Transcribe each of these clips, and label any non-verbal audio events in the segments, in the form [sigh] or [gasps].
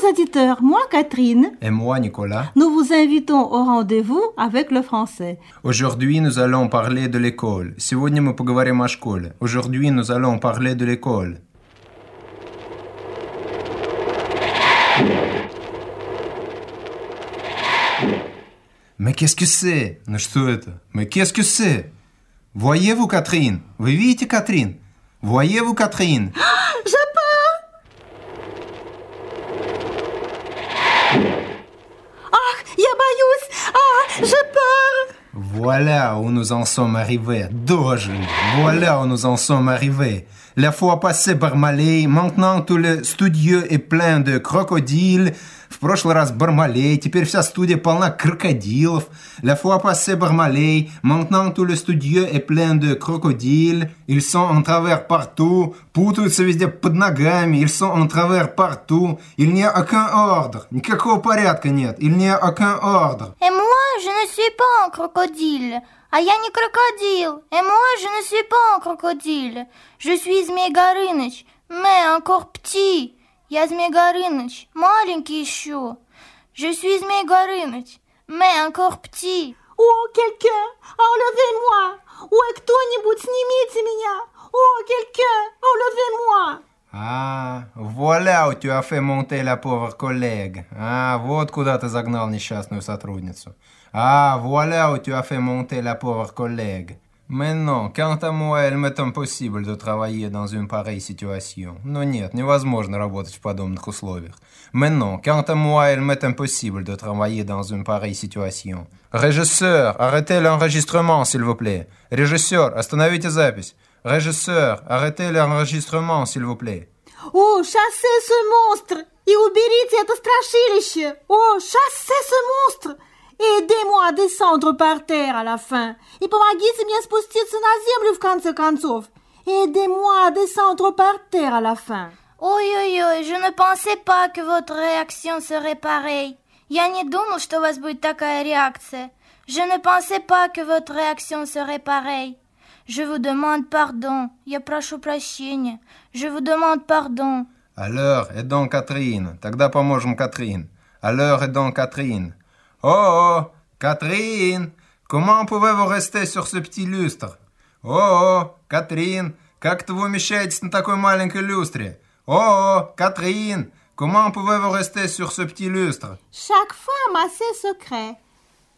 Chers auditeurs, moi Catherine, Et moi, Nicolas. nous vous invitons au rendez-vous avec le français. Aujourd'hui, nous allons parler de l'école. Сегодня мы поговорим о школе. Aujourd'hui, nous allons parler de l'école. Mais qu'est-ce que c'est Ну что это Mais qu'est-ce que c'est Voyez-vous, Catherine Вы видите, Catherine Voyez-vous, Catherine [gasps] Je peur. Voilà où nous en sommes arrivés. Doge, voilà où nous en sommes arrivés. La fois passée Бармалей, maintenant tout le studio est plein de crocodiles. В прошлый раз Бармалей, теперь вся студия полна крокодилов. La fois passée Бармалей, maintenant tout le studio est plein de crocodiles. Ils sont en travers partout, путаются везде под ногами, ils sont en travers partout. Il n'y a aucun ordre, никакого порядка нет. Il n'y a aucun ordre. Et moi, je ne suis pas un crocodile. А я не крокодил. Et moi, je ne suis pas un crocodile. Je suis Змей Горыныч, mais encore petit. Я Змей Горыныч, маленький еще. Je suis Змей Горыныч, mais encore petit. Oh, quelqu'un Enlevez-moi Ouais, кто-нибудь, снимите меня Oh, quelqu'un Enlevez-moi А, вуаля, у тебя fait monter la pauvre collègue. А, вот куда ты загнал несчастную сотрудницу. А, вуаля, у тебя fait monter la pauvre collègue. Mais non, quant à moi, il m'est impossible de travailler dans une pareille situation. Но нет, невозможно работать в подобных условиях. Mais non, quant à moi, il m'est impossible de travailler dans une pareille situation. Régisseur, arrêtez l'enregistrement, s'il vous plaît. Régisseur, остановите запись. Régisseur, arrêtez l'enregistrement, s'il vous plaît. О, chassez ce monstre И уберите это страшилище О, chassez ce monstre Aidez-moi à descendre par terre à la fin И помогите мне спуститься на землю в конце концов Aidez-moi à descendre par terre à la fin Ой-ой-ой, je ne pensais pas que votre réaction serait pareille. Я не думал, что у вас будет такая реакция. Je ne pensais pas que votre réaction serait pareille. Je vous demande pardon. Я прошу прощения. Je vous demande pardon. Alors, et donc Catherine. Тогда поможем Catherine. Alors, et donc Catherine. Oh, oh, Catherine, comment pouvez-vous rester sur ce petit lustre? Oh, oh, Catherine, как это вы умещаетесь на такой маленькой люстре? Oh, oh, Catherine, comment pouvez-vous rester sur ce petit lustre? Chaque femme a ses secrets.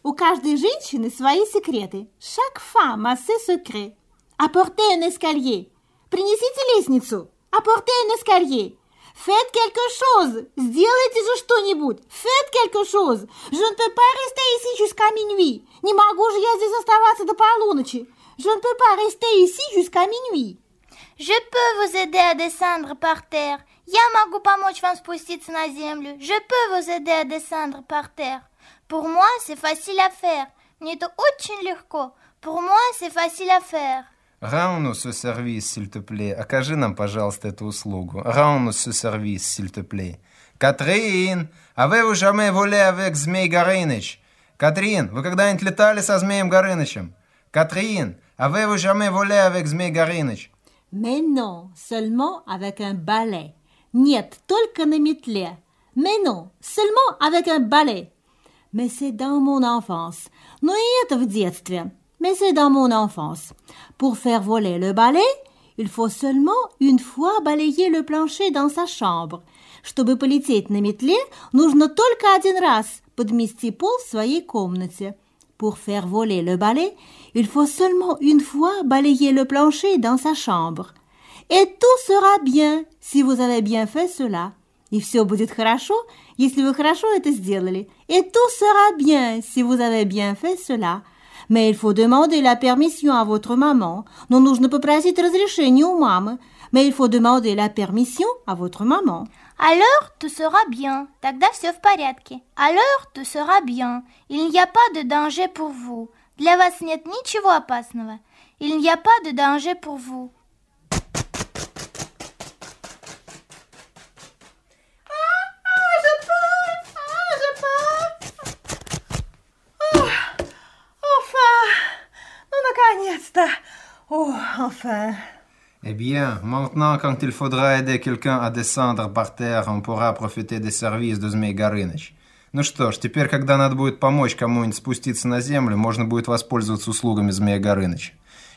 У каждой женщины свои секреты. Chaque femme a ses secrets. Apportez un escalier. Принесите лестницу. Apportez un escalier. Faites quelque chose. Сделайте же что-нибудь. Faites quelque chose. Je ne peux pas rester ici jusqu'à minuit. Не могу же я здесь оставаться до полуночи. Je ne peux pas rester ici jusqu'à minuit. Je peux vous aider à descendre par terre. Я могу помочь вам спуститься на землю. Je peux vous aider à descendre par terre. Pour moi, c'est facile à faire. Мне это очень легко. Pour moi, c'est facile à faire. S'il te plaît. Окажи нам, пожалуйста, эту услугу. Rends-nous ce service, s'il te plaît. Катрин, avez-vous jamais volé avec Змей Горыныч? Катрин, вы когда-нибудь летали со Змеем Горынычем? Катрин, avez-vous jamais volé avec Змей Горыныч? Mais non, seulement avec un balai. Нет, только на метле. Mais non, seulement avec un balai. Mais c'est dans mon enfance. Но и это в детстве. Mais c'est dans mon enfance. Pour faire voler le balai, il faut seulement une fois balayer le plancher dans sa chambre. Чтобы полететь на метле, нужно только один раз подмести пол в своей комнате. Pour faire voler le balai, il faut seulement une fois balayer le plancher dans sa chambre. Et tout sera bien, si vous avez bien fait cela. И все будет хорошо, если вы хорошо это сделали. Et tout sera bien, si vous avez bien fait cela. Mais il faut demander la permission à votre maman. Но нужно попросить разрешение у мамы. Mais il faut demander la permission à votre maman. Alors, tout sera bien. Тогда все в порядке. Alors, tout sera bien. Il n'y a pas de danger pour vous. Для вас нет ничего опасного. Il n'y a pas de danger pour vous. Enfin, ну наконец-то. О, enfin. Eh bien, maintenant, quand il faudra aider quelqu'un à descendre par terre, on pourra profiter des services de Змей Горыныч. Ну что ж, теперь, когда надо будет помочь кому-нибудь спуститься на землю, можно будет воспользоваться услугами Змея Горыныча.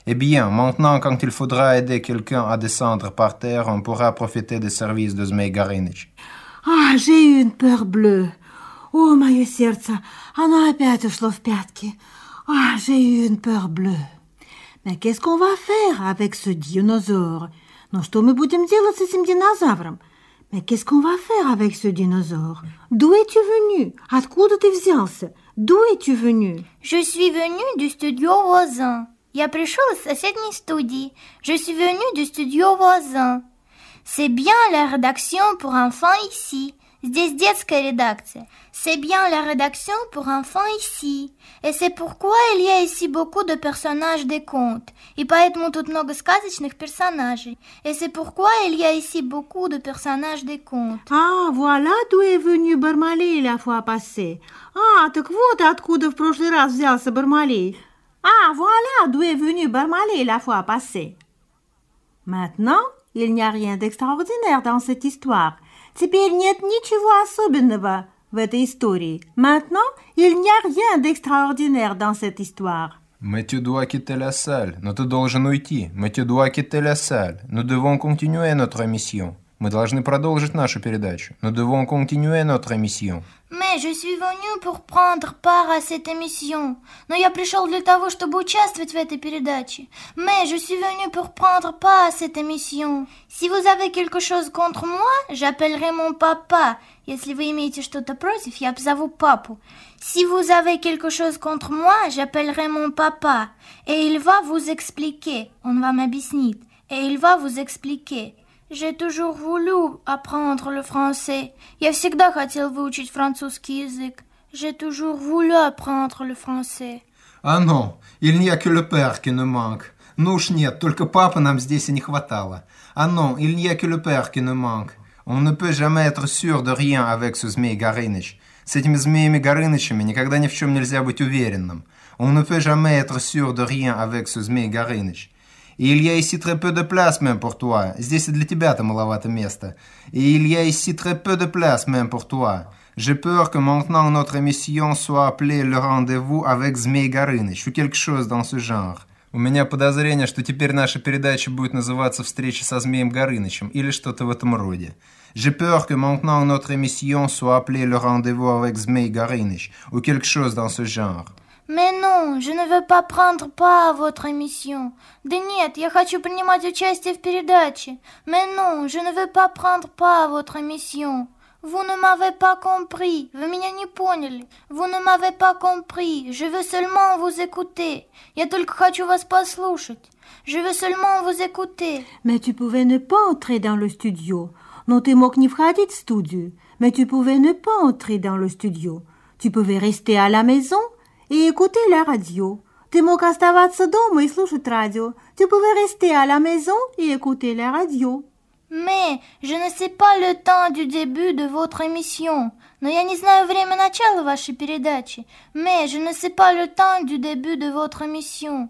Eh bien, maintenant, quand il faudra aider quelqu'un à descendre par terre, on pourra profiter des services de Zmei Горыныч. Ah, j'ai eu une peur bleue. О, мое сердце, оно опять ушло в пятки. Ah, j'ai eu une peur bleue. Mais qu'est-ce qu'on va faire avec ce dinosaure? Ну что мы будем делать с этим динозавром? Mais qu'est-ce qu'on va faire avec ce dinosaure? D'où es-tu venu? Откуда ты взялся? D'où es-tu venu? Je suis venu du studio voisin. Я пришел из соседней студии. Je suis venu du studio voisin. C'est bien la rédaction pour enfants ici. Здесь детская редакция. C'est bien la rédaction pour enfants ici. Et c'est pourquoi il y a ici beaucoup de personnages des contes. И поэтому тут много сказочных персонажей. Et c'est pourquoi il y a ici beaucoup de personnages des contes. Ah, voilà d'où est venu Barmaley la fois passée. Ah, так вот откуда в прошлый раз взялся Бармалей. Ah, voilà d'où est venu Barmaley la fois passée. Maintenant, il n'y a rien d'extraordinaire dans cette histoire. Теперь нет ничего особенного в этой истории. Maintenant, il n'y a rien d'extraordinaire dans cette histoire. Mais tu dois quitter la salle. Но ты должен уйти. Mais tu dois quitter la salle. Nous devons continuer notre émission. Мы должны продолжить нашу передачу. Nous devons continuer notre émission. Mais je suis venu pour prendre part à cette émission. Но я пришел для того, чтобы участвовать в этой передаче. Mais je suis venu pour prendre part à cette émission. Si vous avez quelque chose contre moi, j'appellerai mon papa. Если вы имеете что-то против, я позову папу. Si vous avez quelque chose contre moi, j'appellerai mon papa. Et il va vous expliquer. Он вам объяснит. Et il va vous expliquer. J'ai toujours voulu apprendre le français. Я всегда хотел выучить французский язык. J'ai toujours voulu apprendre le français. Ah non, il n'y a que le père qui nous manque. Ну уж нет, только папы нам здесь и не хватало. Ah non, il n'y a que le père qui nous manque. On ne peut jamais être sûr de rien avec ce Змей Горыныч. С этими змеями Горынычами никогда ни в чем нельзя быть уверенным. On ne peut jamais être sûr de rien avec ce Змей Горыныч. И ici très peu de place même pour toi. Здесь и для тебя-то маловато места. И ici très peu de place même pour toi. J'ai peur que maintenant notre émission soit appelée le rendez-vous avec Змей Горыныч ou quelque chose dans ce genre. У меня подозрение, что теперь наша передача будет называться «Встреча со Змеем Горынычем» или что-то в этом роде. J'ai peur que maintenant notre émission soit appelée le rendez-vous avec Змей Горыныч ou quelque chose dans ce genre. Mais non, je ne veux pas prendre part à votre émission. Да нет, я хочу принимать участие в передаче. Mais non, je ne veux pas prendre part à votre émission. Vous ne m'avez pas compris. Вы меня не поняли. Vous ne m'avez pas compris. Je veux seulement vous écouter. Я только хочу вас послушать. Je veux seulement vous écouter. Mais tu pouvais ne pas entrer dans le studio. Но ты мог не входить в студию. Mais tu pouvais ne pas entrer dans le studio. Tu pouvais rester à la maison et écouter la radio. Ты мог оставаться дома и слушать радио. Tu pouvais rester à la maison et écouter la radio. Mais je ne sais pas le temps du début de votre émission. Но я не знаю время начала вашей передачи. Mais je ne sais pas le temps du début de votre émission.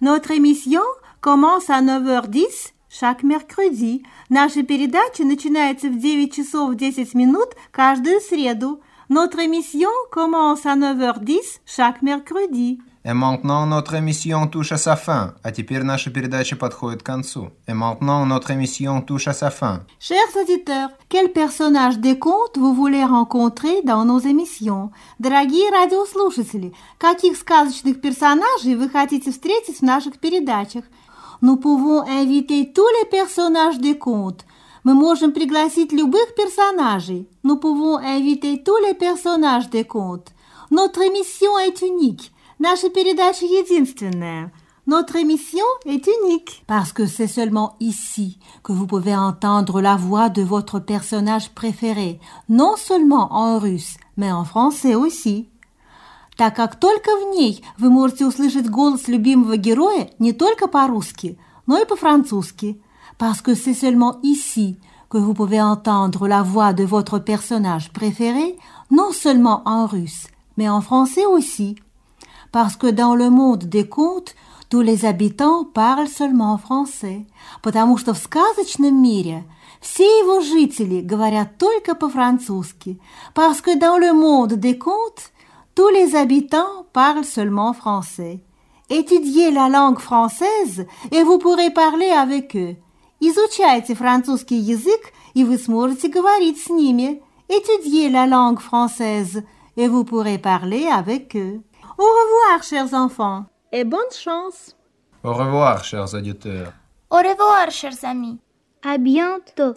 Notre émission commence à 9h10 chaque mercredi. Наша передача начинается в 9 часов 10 минут каждую среду. Notre émission commence à 9h10 chaque mercredi. Et maintenant, notre émission touche à sa fin. А теперь наша передача подходит к концу. Et maintenant, notre émission touche à sa fin. Chers auditeurs, quel personnage des contes vous voulez rencontrer dans nos émissions? Дорогие радиослушатели, каких сказочных персонажей вы хотите встретить в наших передачах? Nous pouvons inviter tous les personnages des contes. Мы можем пригласить любых персонажей. Nous pouvons inviter tous les personnages des contes. Notre émission est unique. Наша передача единственная. Notre émission est unique parce que c'est seulement ici que vous pouvez entendre la voix de votre personnage préféré, non seulement en russe, mais en français aussi. Так как только в ней вы можете услышать голос любимого героя не только по-русски, но и по-французски, parce que c'est seulement ici que vous pouvez entendre la voix de votre personnage préféré, non seulement en russe, mais en français aussi parce que dans le monde des contes, tous les habitants parlent seulement français, потому что в сказочном мире все его жители говорят только по-французски, parce que dans le monde des contes, tous les habitants parlent seulement français. Étudiez la langue française, et vous pourrez parler avec eux. Изучайте французский язык, и вы сможете говорить с ними. Étudiez la langue française, et vous pourrez parler avec eux. Au revoir, chers enfants, et bonne chance. Au revoir, chers auditeurs. Au revoir, chers amis. À bientôt.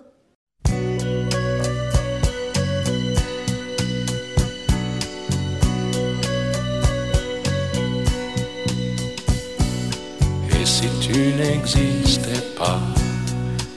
Et si tu n'existais pas,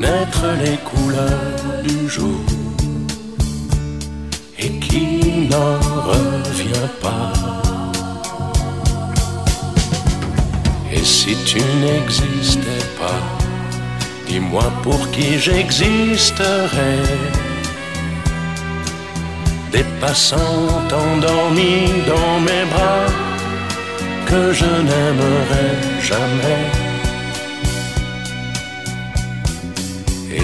naître les couleurs du jour et qui n'en revient pas. Et si tu n'existais pas, dis-moi pour qui j'existerais. Des passants endormis dans mes bras que je n'aimerais jamais.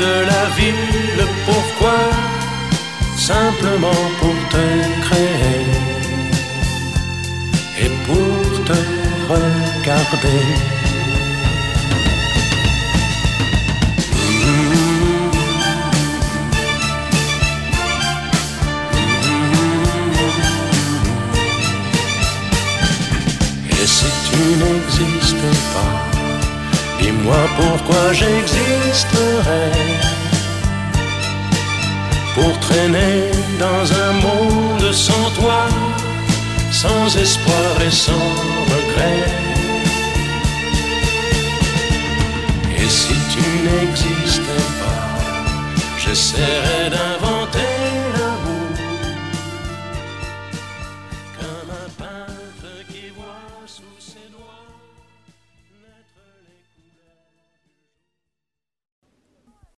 de la vie, le pourquoi, simplement pour te créer et pour te regarder. Et si tu n'existais pas, Dis-moi pourquoi j'existerais Pour traîner dans un monde sans toi Sans espoir et sans regret. Et si tu n'existais pas J'essaierais d'un